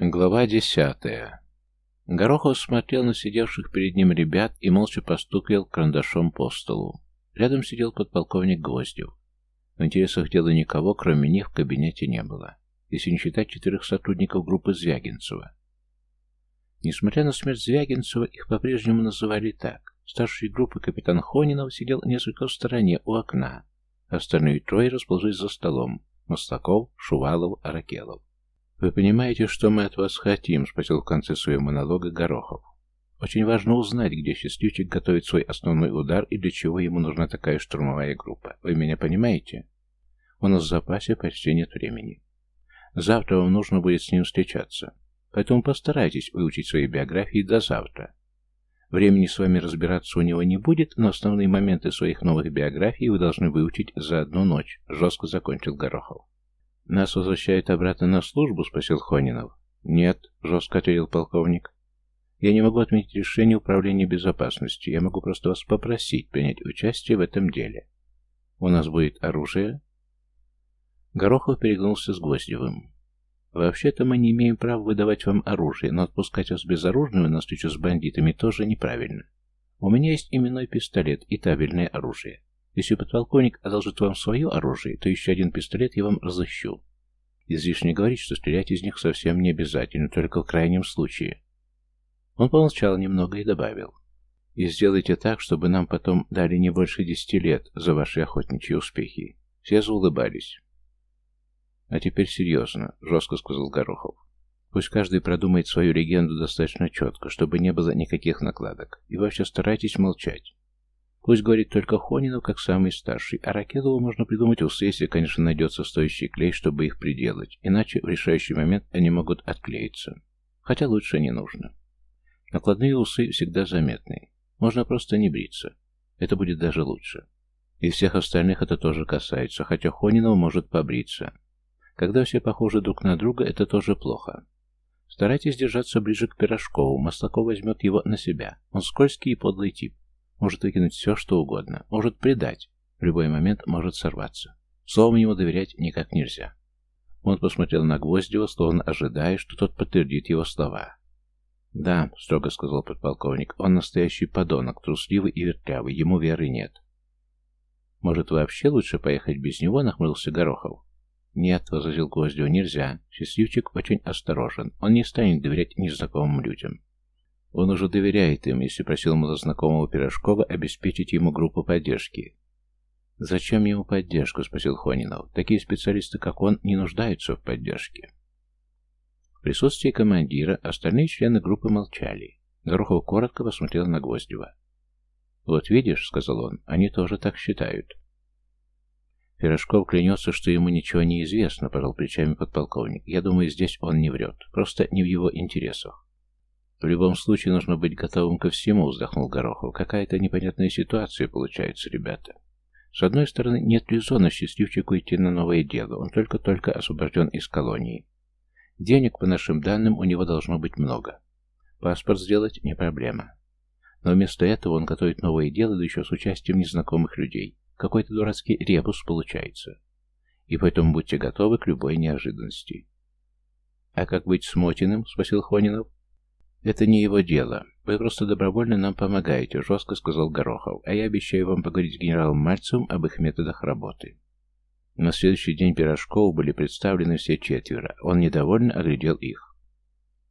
Глава десятая. Горохов смотрел на сидевших перед ним ребят и молча постукивал карандашом по столу. Рядом сидел подполковник Гвоздев. В интересах дела никого, кроме них, в кабинете не было, если не считать четырех сотрудников группы Звягинцева. Несмотря на смерть Звягинцева, их по-прежнему называли так. Старший группы капитан Хонинов сидел несколько в стороне у окна. Остальные трое расположились за столом. Маслаков, Шувалов, Аракелов. «Вы понимаете, что мы от вас хотим?» — спросил в конце своего монолога Горохов. «Очень важно узнать, где счастливчик готовит свой основной удар и для чего ему нужна такая штурмовая группа. Вы меня понимаете? У нас в запасе почти нет времени. Завтра вам нужно будет с ним встречаться. Поэтому постарайтесь выучить свои биографии до завтра. Времени с вами разбираться у него не будет, но основные моменты своих новых биографий вы должны выучить за одну ночь», — жестко закончил Горохов. «Нас возвращают обратно на службу?» — спросил Хонинов. «Нет», — жестко ответил полковник. «Я не могу отменить решение Управления безопасности. Я могу просто вас попросить принять участие в этом деле. У нас будет оружие?» Горохов перегнулся с Гвоздевым. «Вообще-то мы не имеем права выдавать вам оружие, но отпускать вас безоружными на встречу с бандитами тоже неправильно. У меня есть именной пистолет и табельное оружие. Если подполковник одолжит вам свое оружие, то еще один пистолет я вам разыщу. Излишне говорить, что стрелять из них совсем не обязательно, только в крайнем случае. Он помолчал немного и добавил. И сделайте так, чтобы нам потом дали не больше десяти лет за ваши охотничьи успехи. Все заулыбались. А теперь серьезно, жестко сказал Горохов. Пусть каждый продумает свою легенду достаточно четко, чтобы не было никаких накладок. И вообще старайтесь молчать. Пусть говорит только Хонинов, как самый старший, а Ракелову можно придумать усы, если, конечно, найдется стоящий клей, чтобы их приделать, иначе в решающий момент они могут отклеиться. Хотя лучше не нужно. Накладные усы всегда заметны. Можно просто не бриться. Это будет даже лучше. И всех остальных это тоже касается, хотя Хонинов может побриться. Когда все похожи друг на друга, это тоже плохо. Старайтесь держаться ближе к Пирожкову, Маслаков возьмет его на себя. Он скользкий и подлый тип. Может выкинуть все, что угодно. Может предать. В любой момент может сорваться. Словом ему доверять никак нельзя. Он посмотрел на Гвоздева, словно ожидая, что тот подтвердит его слова. «Да», — строго сказал подполковник, — «он настоящий подонок, трусливый и вертлявый, ему веры нет». «Может, вообще лучше поехать без него?» — нахмурился Горохов. «Нет», — возразил Гвоздев, — «нельзя. Счастливчик очень осторожен. Он не станет доверять незнакомым людям. Он уже доверяет им, если просил малознакомого Пирожкова обеспечить ему группу поддержки. «Зачем ему поддержку?» — спросил Хонинов. «Такие специалисты, как он, не нуждаются в поддержке». В присутствии командира остальные члены группы молчали. Горохов коротко посмотрел на Гвоздева. «Вот видишь», — сказал он, — «они тоже так считают». Пирожков клянется, что ему ничего не известно, пожал плечами подполковник. Я думаю, здесь он не врет. Просто не в его интересах. В любом случае нужно быть готовым ко всему, вздохнул Горохов. Какая-то непонятная ситуация получается, ребята. С одной стороны, нет резона счастливчику идти на новое дело. Он только-только освобожден из колонии. Денег, по нашим данным, у него должно быть много. Паспорт сделать не проблема. Но вместо этого он готовит новое дело, да еще с участием незнакомых людей. Какой-то дурацкий ребус получается. И поэтому будьте готовы к любой неожиданности. «А как быть с Мотиным?» — спросил Хонинов. «Это не его дело. Вы просто добровольно нам помогаете», — жестко сказал Горохов. «А я обещаю вам поговорить с генералом Мальцевым об их методах работы». На следующий день Пирожкову были представлены все четверо. Он недовольно оглядел их.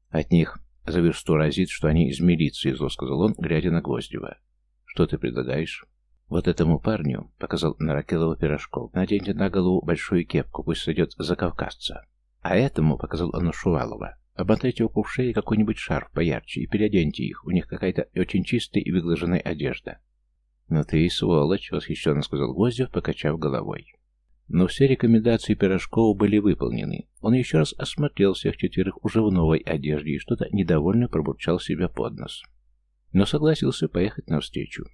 «От них за версту разит, что они из милиции», — зло сказал он, глядя на Гвоздева. «Что ты предлагаешь?» «Вот этому парню», — показал Наракелова Пирожков, — «наденьте на голову большую кепку, пусть сойдет за кавказца». «А этому», — показал он Шувалова, Обмотайте около шеи какой-нибудь шарф поярче и переоденьте их. У них какая-то очень чистая и выглаженная одежда. «Ну ты и сволочь», — восхищенно сказал Гвоздев, покачав головой. Но все рекомендации Пирожкова были выполнены. Он еще раз осмотрел всех четверых уже в новой одежде и что-то недовольно пробурчал себя под нос. Но согласился поехать навстречу.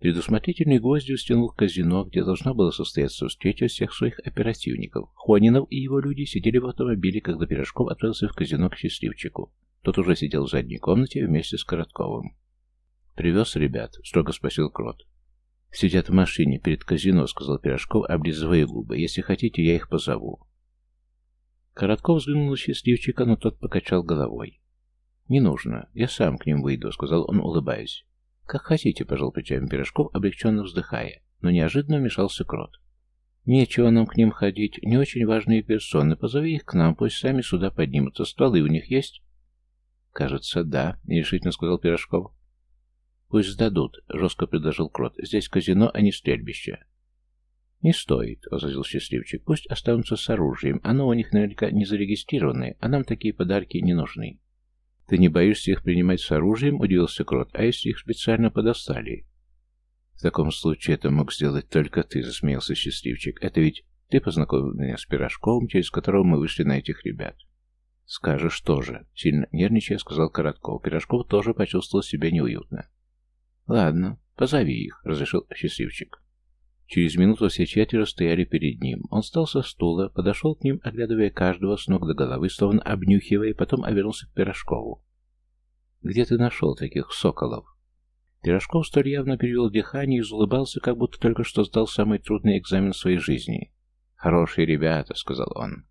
Предусмотрительный Гвоздев стянул в казино, где должна была состояться встреча всех своих оперативников. Хуанинов и его люди сидели в автомобиле, когда Пирожков отправился в казино к счастливчику. Тот уже сидел в задней комнате вместе с Коротковым. «Привез ребят?» — строго спросил Крот. «Сидят в машине перед казино», — сказал Пирожков, облизывая губы. «Если хотите, я их позову». Коротков взглянул на счастливчика, но тот покачал головой. «Не нужно. Я сам к ним выйду», — сказал он, улыбаясь. «Как хотите», — пожал плечами Пирожков, облегченно вздыхая, но неожиданно вмешался Крот. «Нечего нам к ним ходить. Не очень важные персоны. Позови их к нам, пусть сами сюда поднимутся. Стволы у них есть?» «Кажется, да», — нерешительно сказал Пирожков. «Пусть сдадут», — жестко предложил Крот. «Здесь казино, а не стрельбище». «Не стоит», — возразил счастливчик. «Пусть останутся с оружием. Оно у них наверняка не зарегистрированное, а нам такие подарки не нужны». «Ты не боишься их принимать с оружием?» — удивился Крот. «А если их специально подостали?» «В таком случае это мог сделать только ты», — засмеялся счастливчик. «Это ведь ты познакомил меня с Пирожковым, через которого мы вышли на этих ребят». «Скажешь тоже», — сильно нервничая сказал Коротков. Пирожков тоже почувствовал себя неуютно. «Ладно, позови их», — разрешил счастливчик. Через минуту все четверо стояли перед ним. Он встал со стула, подошел к ним, оглядывая каждого с ног до головы, словно обнюхивая, потом обернулся к Пирожкову. «Где ты нашел таких соколов?» Пирожков столь явно перевел дыхание и улыбался, как будто только что сдал самый трудный экзамен своей жизни. «Хорошие ребята», — сказал он.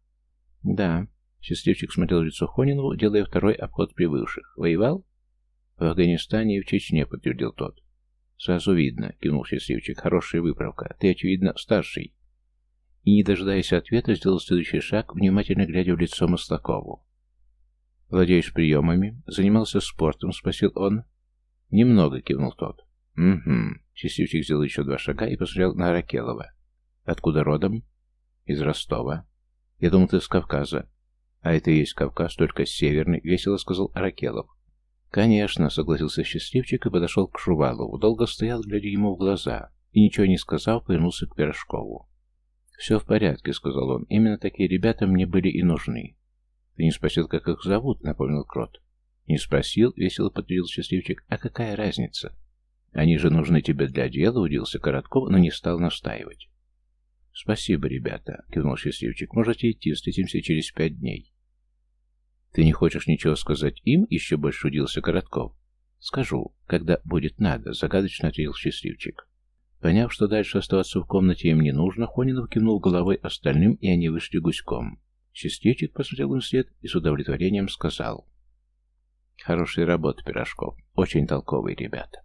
«Да». Счастливчик смотрел в лицо Хонинову, делая второй обход прибывших. «Воевал?» «В Афганистане и в Чечне», — подтвердил тот. «Сразу видно», — кивнул счастливчик. «Хорошая выправка. Ты, очевидно, старший». И, не дожидаясь ответа, сделал следующий шаг, внимательно глядя в лицо Маслакову. «Владеешь приемами? Занимался спортом?» — спросил он. «Немного», — кивнул тот. «Угу». Счастливчик сделал еще два шага и посмотрел на Аракелова. «Откуда родом?» «Из Ростова». «Я думал, ты с Кавказа». «А это и есть Кавказ, только северный», — весело сказал Аракелов. «Конечно», — согласился счастливчик и подошел к Шувалову. Долго стоял, глядя ему в глаза, и, ничего не сказав, повернулся к Пирожкову. «Все в порядке», — сказал он. «Именно такие ребята мне были и нужны». «Ты не спросил, как их зовут?» — напомнил Крот. «Не спросил», — весело подтвердил счастливчик. «А какая разница?» «Они же нужны тебе для дела», — удивился Коротков, но не стал настаивать. «Спасибо, ребята», — кивнул счастливчик. «Можете идти, встретимся через пять дней». «Ты не хочешь ничего сказать им?» — еще больше удился Коротков. «Скажу, когда будет надо», — загадочно ответил счастливчик. Поняв, что дальше оставаться в комнате им не нужно, Хонинов кивнул головой остальным, и они вышли гуськом. Счастливчик посмотрел им вслед и с удовлетворением сказал. «Хорошая работа, Пирожков. Очень толковые ребята».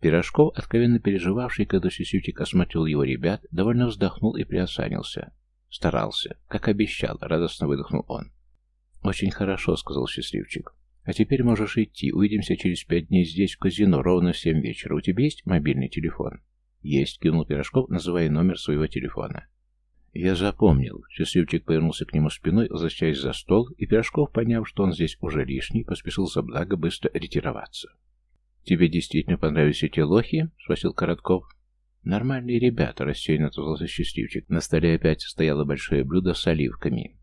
Пирожков, откровенно переживавший, когда счастливчик осмотрел его ребят, довольно вздохнул и приосанился. Старался, как обещал, радостно выдохнул он. «Очень хорошо», — сказал счастливчик. «А теперь можешь идти. Увидимся через пять дней здесь, в казино, ровно в семь вечера. У тебя есть мобильный телефон?» «Есть», — кивнул Пирожков, называя номер своего телефона. «Я запомнил». Счастливчик повернулся к нему спиной, возвращаясь за стол, и Пирожков, поняв, что он здесь уже лишний, поспешил за благо быстро ретироваться. «Тебе действительно понравились эти лохи?» — спросил Коротков. «Нормальные ребята», — рассеянно отозвался счастливчик. На столе опять стояло большое блюдо с оливками.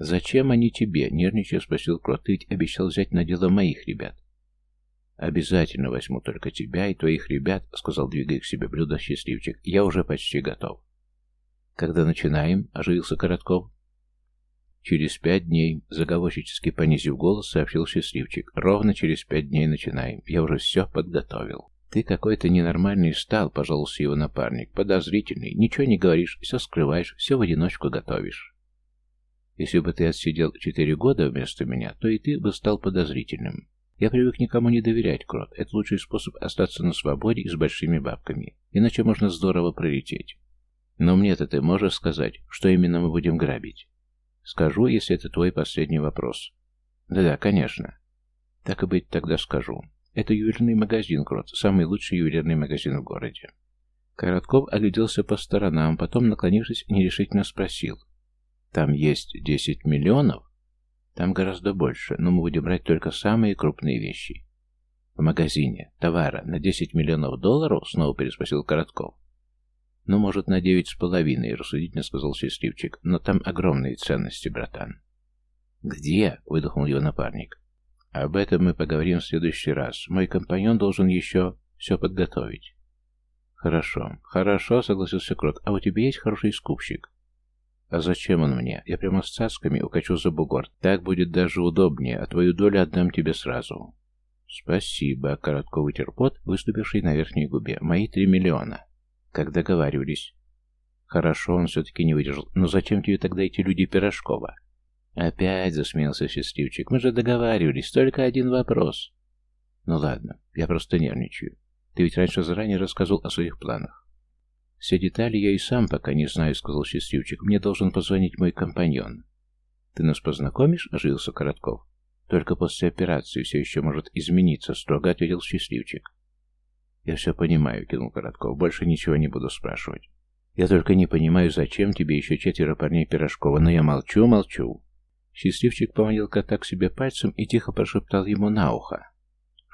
«Зачем они тебе?» — нервничая спросил Крот. «Ты ведь обещал взять на дело моих ребят». «Обязательно возьму только тебя и твоих ребят», — сказал, двигая к себе блюдо счастливчик. «Я уже почти готов». «Когда начинаем?» — оживился Коротков. «Через пять дней», — заговорщически понизив голос, сообщил счастливчик. «Ровно через пять дней начинаем. Я уже все подготовил». «Ты какой-то ненормальный стал», — пожаловался его напарник. «Подозрительный. Ничего не говоришь, все скрываешь, все в одиночку готовишь». Если бы ты отсидел четыре года вместо меня, то и ты бы стал подозрительным. Я привык никому не доверять, Крот. Это лучший способ остаться на свободе и с большими бабками. Иначе можно здорово пролететь. Но мне-то ты можешь сказать, что именно мы будем грабить? Скажу, если это твой последний вопрос. Да-да, конечно. Так и быть, тогда скажу. Это ювелирный магазин, Крот, самый лучший ювелирный магазин в городе. Коротков огляделся по сторонам, потом, наклонившись, нерешительно спросил. Там есть 10 миллионов? Там гораздо больше, но мы будем брать только самые крупные вещи. В магазине товара на 10 миллионов долларов? Снова переспросил Коротков. Ну, может, на девять с половиной, рассудительно сказал счастливчик. Но там огромные ценности, братан. Где? Выдохнул его напарник. Об этом мы поговорим в следующий раз. Мой компаньон должен еще все подготовить. Хорошо, хорошо, согласился Крот. А у тебя есть хороший скупщик? А зачем он мне? Я прямо с цацками укачу за бугор. Так будет даже удобнее, а твою долю отдам тебе сразу. Спасибо, коротко вытер пот, выступивший на верхней губе. Мои три миллиона. Как договаривались. Хорошо, он все-таки не выдержал. Но зачем тебе тогда эти люди Пирожкова? Опять засмеялся счастливчик. Мы же договаривались, только один вопрос. Ну ладно, я просто нервничаю. Ты ведь раньше заранее рассказывал о своих планах. Все детали я и сам пока не знаю, сказал счастливчик. Мне должен позвонить мой компаньон. Ты нас познакомишь? Оживился Коротков. Только после операции все еще может измениться, строго ответил счастливчик. Я все понимаю, кинул Коротков. Больше ничего не буду спрашивать. Я только не понимаю, зачем тебе еще четверо парней Пирожкова, но я молчу, молчу. Счастливчик поманил кота к себе пальцем и тихо прошептал ему на ухо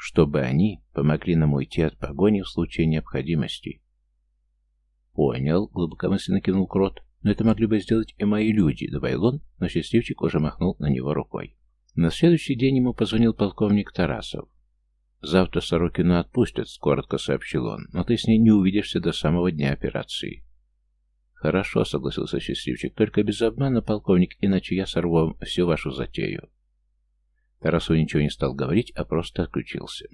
чтобы они помогли нам уйти от погони в случае необходимости. «Понял», — глубокомысленно кинул Крот, — «но это могли бы сделать и мои люди», — добавил он, но счастливчик уже махнул на него рукой. На следующий день ему позвонил полковник Тарасов. «Завтра Сорокину отпустят», — коротко сообщил он, — «но ты с ней не увидишься до самого дня операции». «Хорошо», — согласился счастливчик, — «только без обмана, полковник, иначе я сорву вам всю вашу затею». Тарасов ничего не стал говорить, а просто отключился.